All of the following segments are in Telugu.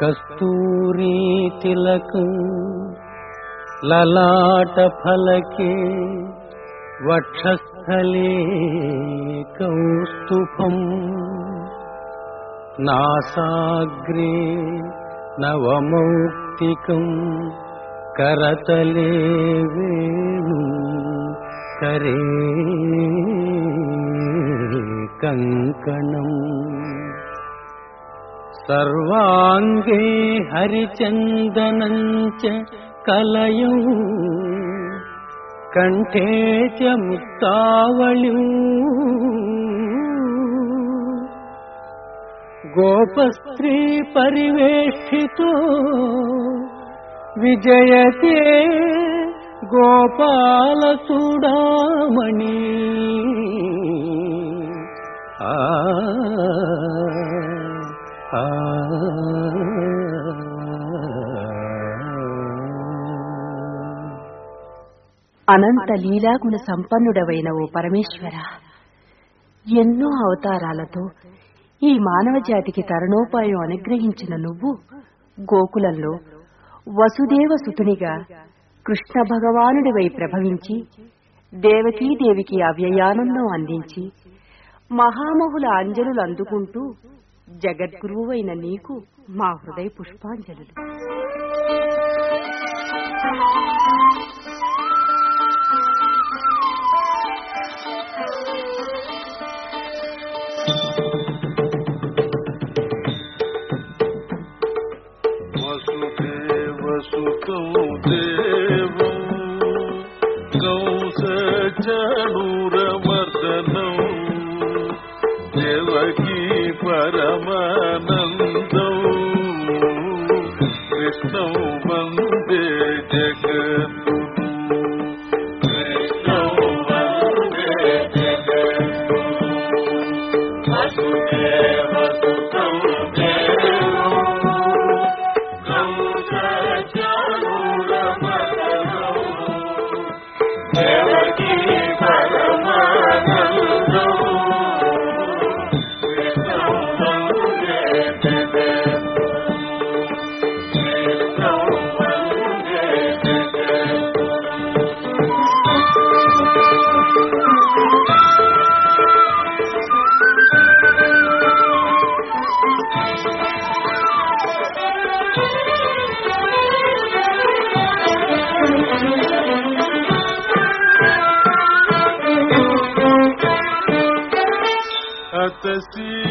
कस्तूरी तिलक ललाटफलके वक्षस्थले कौस्तुभम् नासाग्रे नवमौक्तिकम् करतले वेणु करे कङ्कणम् सर्वाङ्गे हरिचन्दनञ्च कलयौ कण्ठे च मुक्तावल्यू गोपस्त्रीपरिवेष्टितो विजयते गोपालचूडामणि అనంత లీలాగుణ సంపన్నుడవైన ఓ పరమేశ్వర. ఎన్నో అవతారాలతో ఈ మానవ జాతికి తరుణోపాయం అనుగ్రహించిన నువ్వు గోకులంలో వసుదేవ సుతునిగా కృష్ణ భగవానుడివై ప్రభవించి దేవకీదేవికి అవ్యయానందం అందించి మహామహుల అంజలులు అందుకుంటూ జగద్గురువైన నీకు మా హృదయ పుష్పాంజలులు. परमानन्दौ कृष्णौ वन्दे जग See you.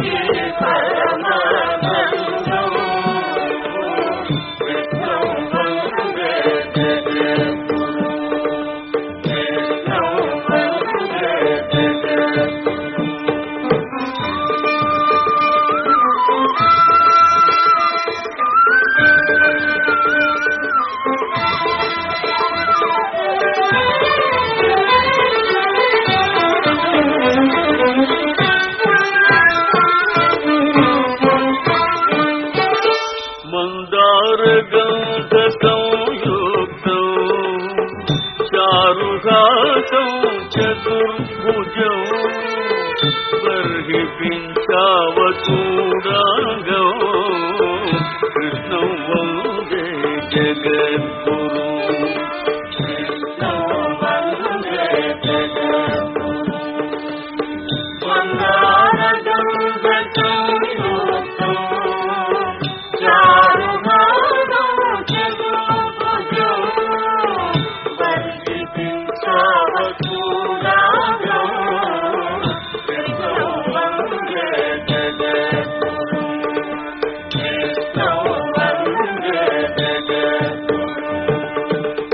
一层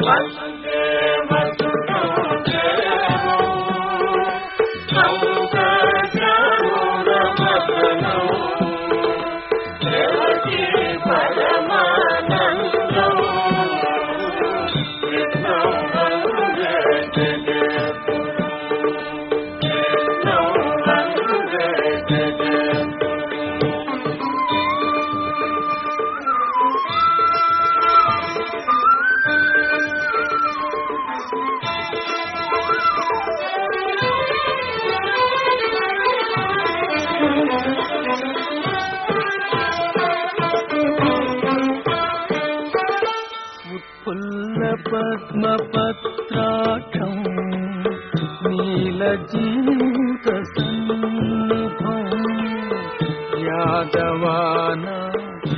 Muhammad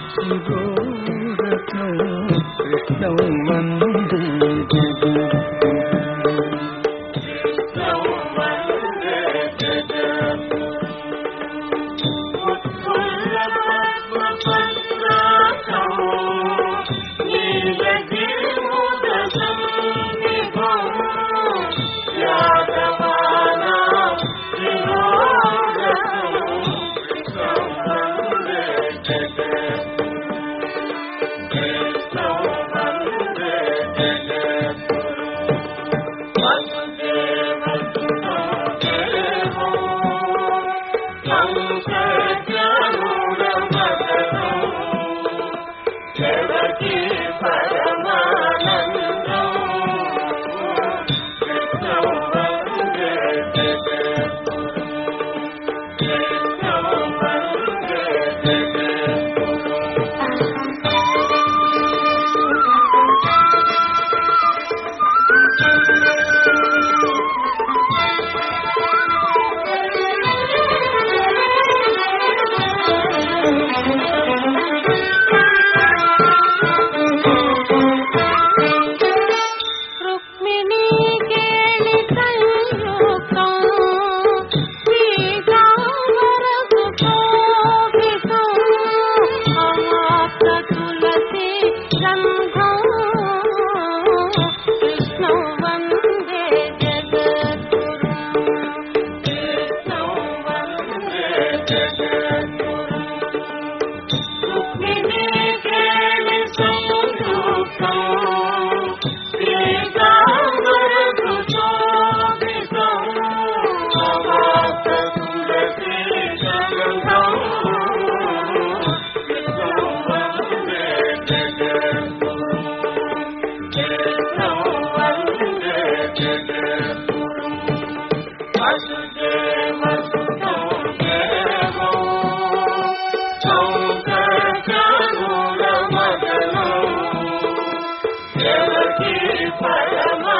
शिरोरत्नौ कृष्णौ वन्दे जगद्गुरुम् பரமா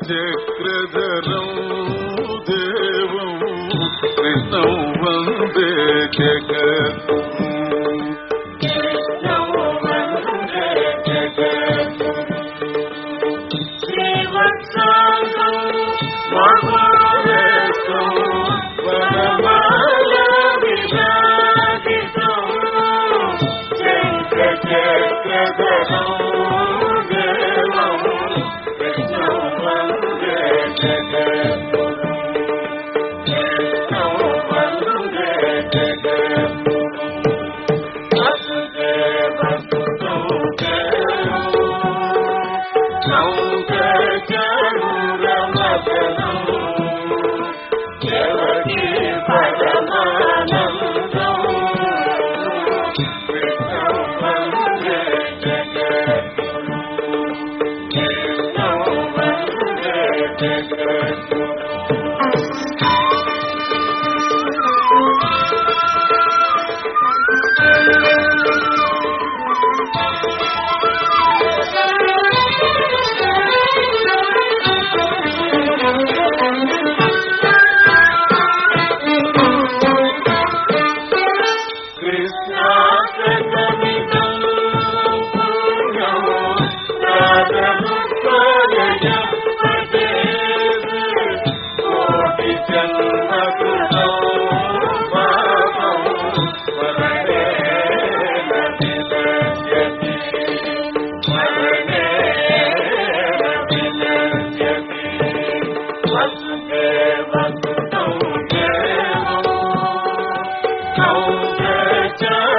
ಚಕ್ರಧರಂ ದೇವಂ ಕೃಷ್ಣಂ ವಂದೇ ಜಗತ್ Krishna Krishna. soldier